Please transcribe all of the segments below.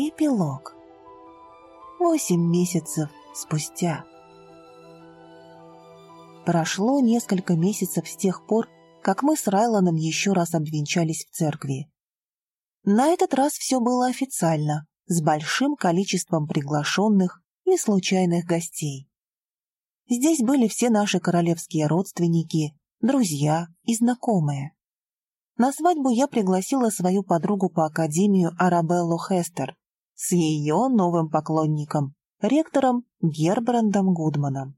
Эпилог. Восемь месяцев спустя. Прошло несколько месяцев с тех пор, как мы с Райланом еще раз обвенчались в церкви. На этот раз все было официально, с большим количеством приглашенных и случайных гостей. Здесь были все наши королевские родственники, друзья и знакомые. На свадьбу я пригласила свою подругу по академию Арабеллу Хестер с ее новым поклонником, ректором Гербрандом Гудманом.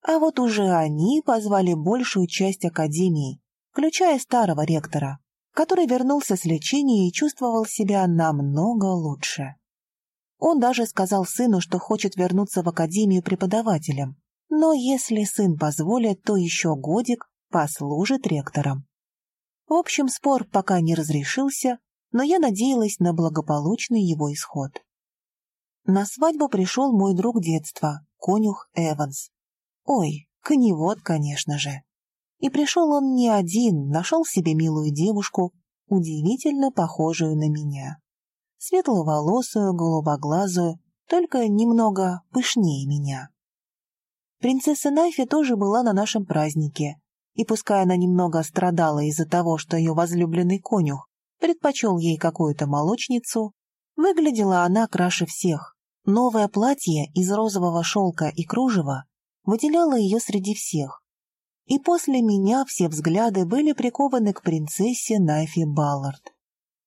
А вот уже они позвали большую часть академии, включая старого ректора, который вернулся с лечения и чувствовал себя намного лучше. Он даже сказал сыну, что хочет вернуться в академию преподавателем, но если сын позволит, то еще годик послужит ректором. В общем, спор пока не разрешился, но я надеялась на благополучный его исход. На свадьбу пришел мой друг детства, конюх Эванс, Ой, коневод, конечно же. И пришел он не один, нашел себе милую девушку, удивительно похожую на меня. Светловолосую, голубоглазую, только немного пышнее меня. Принцесса Найфи тоже была на нашем празднике, и пускай она немного страдала из-за того, что ее возлюбленный конюх предпочел ей какую-то молочницу, выглядела она краше всех. Новое платье из розового шелка и кружева выделяла ее среди всех. И после меня все взгляды были прикованы к принцессе Найфи Баллард.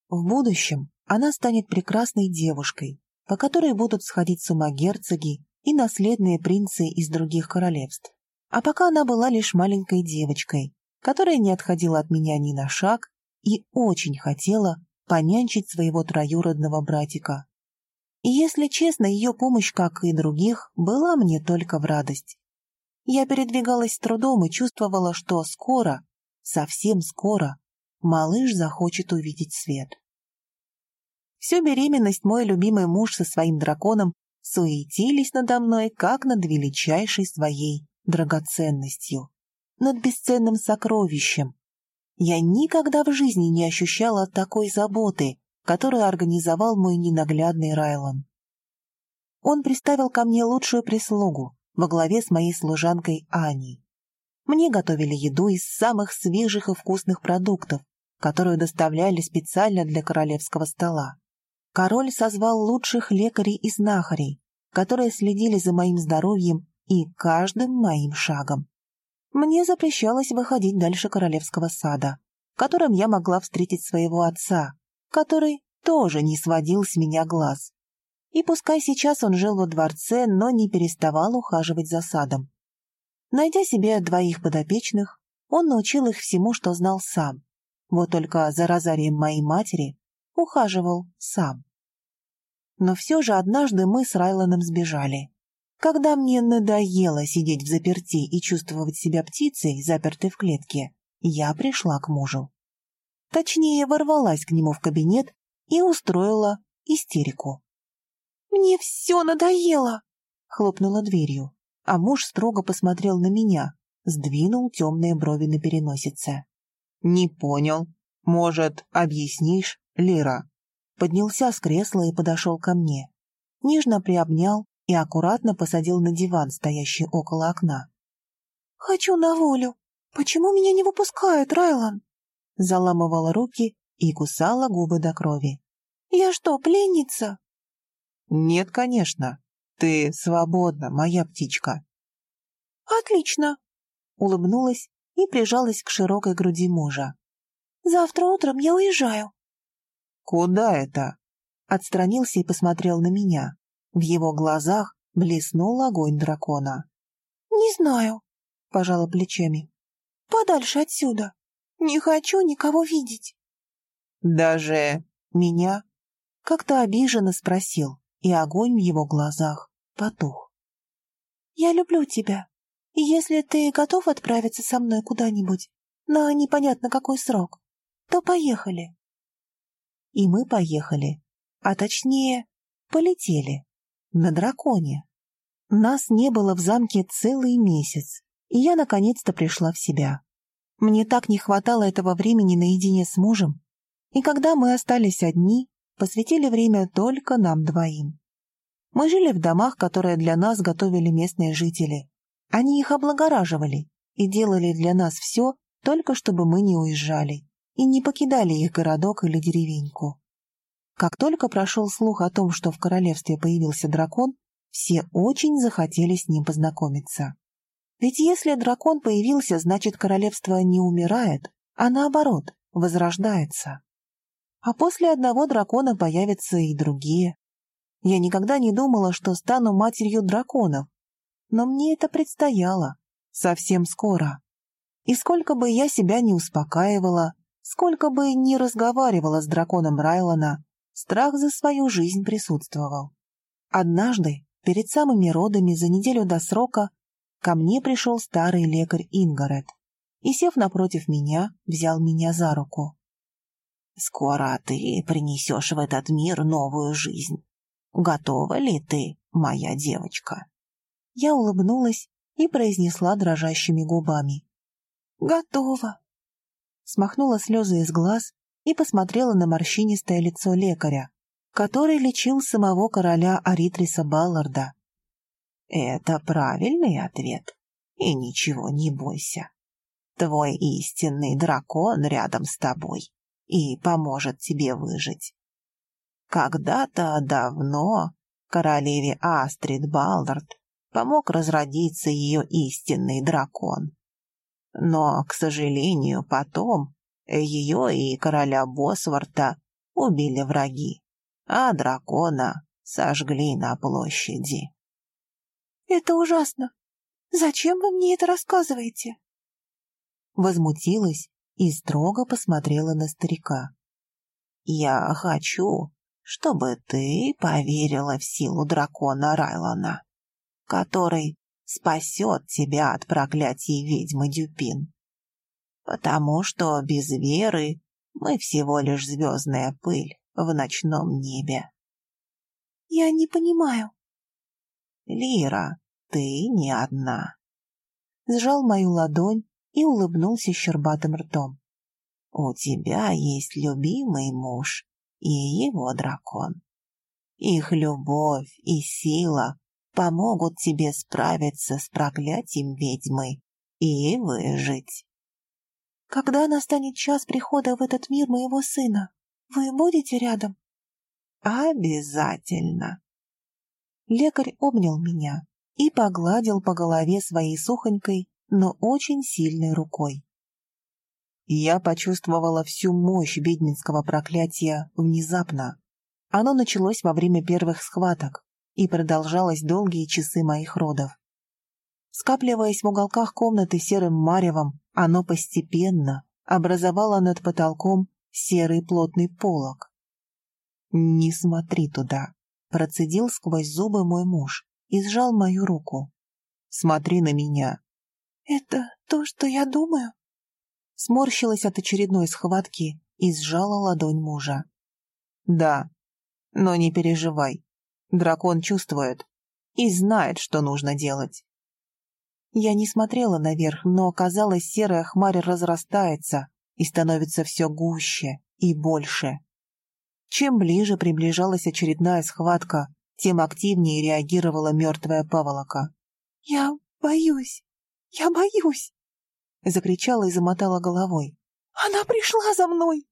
В будущем она станет прекрасной девушкой, по которой будут сходить с ума герцоги и наследные принцы из других королевств. А пока она была лишь маленькой девочкой, которая не отходила от меня ни на шаг и очень хотела понянчить своего троюродного братика. И, если честно, ее помощь, как и других, была мне только в радость. Я передвигалась с трудом и чувствовала, что скоро, совсем скоро, малыш захочет увидеть свет. Всю беременность мой любимый муж со своим драконом суетились надо мной, как над величайшей своей драгоценностью, над бесценным сокровищем. Я никогда в жизни не ощущала такой заботы, которую организовал мой ненаглядный Райлан. Он приставил ко мне лучшую прислугу, во главе с моей служанкой Аней. Мне готовили еду из самых свежих и вкусных продуктов, которую доставляли специально для королевского стола. Король созвал лучших лекарей и знахарей, которые следили за моим здоровьем и каждым моим шагом. Мне запрещалось выходить дальше королевского сада, в котором я могла встретить своего отца, который тоже не сводил с меня глаз. И пускай сейчас он жил во дворце, но не переставал ухаживать за садом. Найдя себе двоих подопечных, он научил их всему, что знал сам. Вот только за розарием моей матери ухаживал сам. Но все же однажды мы с Райланом сбежали. Когда мне надоело сидеть в заперти и чувствовать себя птицей, запертой в клетке, я пришла к мужу. Точнее, ворвалась к нему в кабинет и устроила истерику. «Мне все надоело!» — хлопнула дверью, а муж строго посмотрел на меня, сдвинул темные брови на переносице. «Не понял. Может, объяснишь, Лира?» Поднялся с кресла и подошел ко мне. Нежно приобнял и аккуратно посадил на диван, стоящий около окна. «Хочу на волю. Почему меня не выпускают, Райлан?» Заламывала руки и кусала губы до крови. «Я что, пленница?» «Нет, конечно. Ты свободна, моя птичка». «Отлично!» — улыбнулась и прижалась к широкой груди мужа. «Завтра утром я уезжаю». «Куда это?» Отстранился и посмотрел на меня. В его глазах блеснул огонь дракона. «Не знаю», — пожала плечами. «Подальше отсюда. Не хочу никого видеть». «Даже меня?» Как-то обиженно спросил и огонь в его глазах потух. «Я люблю тебя, и если ты готов отправиться со мной куда-нибудь на непонятно какой срок, то поехали». И мы поехали, а точнее, полетели на драконе. Нас не было в замке целый месяц, и я наконец-то пришла в себя. Мне так не хватало этого времени наедине с мужем, и когда мы остались одни, посвятили время только нам двоим. Мы жили в домах, которые для нас готовили местные жители. Они их облагораживали и делали для нас все, только чтобы мы не уезжали и не покидали их городок или деревеньку. Как только прошел слух о том, что в королевстве появился дракон, все очень захотели с ним познакомиться. Ведь если дракон появился, значит королевство не умирает, а наоборот, возрождается. А после одного дракона появятся и другие. Я никогда не думала, что стану матерью драконов, но мне это предстояло совсем скоро. И сколько бы я себя не успокаивала, сколько бы ни разговаривала с драконом Райлона, страх за свою жизнь присутствовал. Однажды, перед самыми родами за неделю до срока, ко мне пришел старый лекарь Ингарет и, сев напротив меня, взял меня за руку. «Скоро ты принесешь в этот мир новую жизнь. Готова ли ты, моя девочка?» Я улыбнулась и произнесла дрожащими губами. «Готова!» Смахнула слезы из глаз и посмотрела на морщинистое лицо лекаря, который лечил самого короля Аритриса Балларда. «Это правильный ответ, и ничего не бойся. Твой истинный дракон рядом с тобой и поможет тебе выжить. Когда-то давно королеве Астрид Баллард помог разродиться ее истинный дракон. Но, к сожалению, потом ее и короля Босворта убили враги, а дракона сожгли на площади. «Это ужасно! Зачем вы мне это рассказываете?» Возмутилась и строго посмотрела на старика. «Я хочу, чтобы ты поверила в силу дракона Райлона который спасет тебя от проклятий ведьмы Дюпин. Потому что без веры мы всего лишь звездная пыль в ночном небе. Я не понимаю. Лира, ты не одна. Сжал мою ладонь и улыбнулся щербатым ртом. У тебя есть любимый муж и его дракон. Их любовь и сила помогут тебе справиться с проклятием ведьмы и выжить. Когда настанет час прихода в этот мир моего сына, вы будете рядом? Обязательно. Лекарь обнял меня и погладил по голове своей сухонькой, но очень сильной рукой. Я почувствовала всю мощь ведьминского проклятия внезапно. Оно началось во время первых схваток, и продолжалось долгие часы моих родов. Скапливаясь в уголках комнаты серым маревом, оно постепенно образовало над потолком серый плотный полог. «Не смотри туда», — процедил сквозь зубы мой муж и сжал мою руку. «Смотри на меня». «Это то, что я думаю?» Сморщилась от очередной схватки и сжала ладонь мужа. «Да, но не переживай, Дракон чувствует и знает, что нужно делать. Я не смотрела наверх, но, казалось, серая хмарь разрастается и становится все гуще и больше. Чем ближе приближалась очередная схватка, тем активнее реагировала мертвая паволока. «Я боюсь! Я боюсь!» Закричала и замотала головой. «Она пришла за мной!»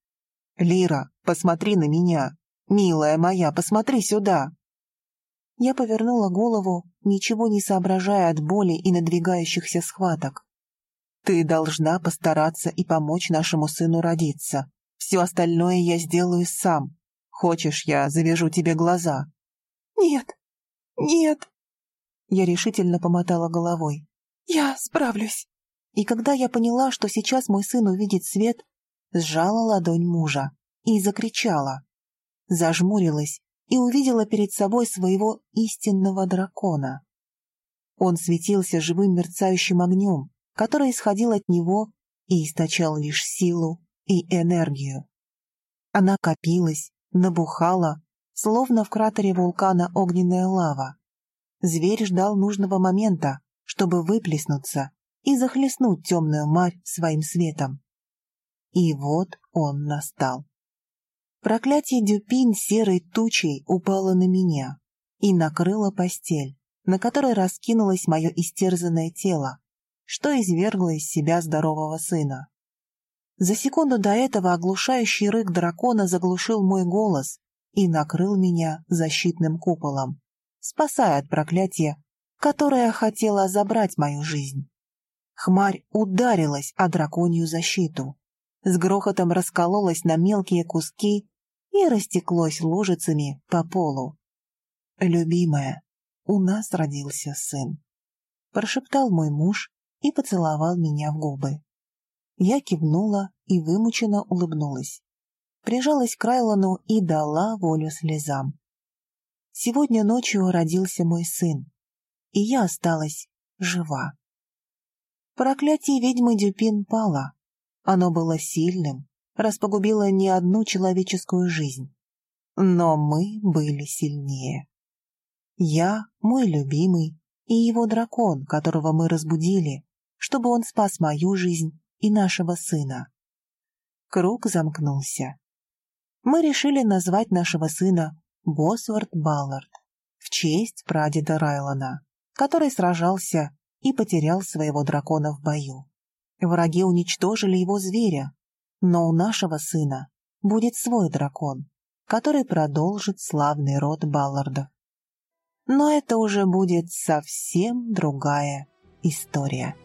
«Лира, посмотри на меня! Милая моя, посмотри сюда!» Я повернула голову, ничего не соображая от боли и надвигающихся схваток. «Ты должна постараться и помочь нашему сыну родиться. Все остальное я сделаю сам. Хочешь, я завяжу тебе глаза?» «Нет, нет!» Я решительно помотала головой. «Я справлюсь!» И когда я поняла, что сейчас мой сын увидит свет, сжала ладонь мужа и закричала. Зажмурилась и увидела перед собой своего истинного дракона. Он светился живым мерцающим огнем, который исходил от него и источал лишь силу и энергию. Она копилась, набухала, словно в кратере вулкана огненная лава. Зверь ждал нужного момента, чтобы выплеснуться и захлестнуть темную марь своим светом. И вот он настал. Проклятие Дюпин серой тучей упало на меня и накрыло постель, на которой раскинулось мое истерзанное тело, что извергло из себя здорового сына. За секунду до этого оглушающий рык дракона заглушил мой голос и накрыл меня защитным куполом, спасая от проклятия, которое хотело забрать мою жизнь. Хмарь ударилась о драконью защиту, с грохотом раскололась на мелкие куски и растеклось лужицами по полу. «Любимая, у нас родился сын», — прошептал мой муж и поцеловал меня в губы. Я кивнула и вымученно улыбнулась. Прижалась к Райлону и дала волю слезам. Сегодня ночью родился мой сын, и я осталась жива. Проклятие ведьмы Дюпин пало. Оно было сильным, раз погубило не одну человеческую жизнь. Но мы были сильнее. Я, мой любимый, и его дракон, которого мы разбудили, чтобы он спас мою жизнь и нашего сына. Круг замкнулся. Мы решили назвать нашего сына Босворд Баллард в честь прадеда Райлона, который сражался и потерял своего дракона в бою. Враги уничтожили его зверя, но у нашего сына будет свой дракон, который продолжит славный род Баллардов. Но это уже будет совсем другая история.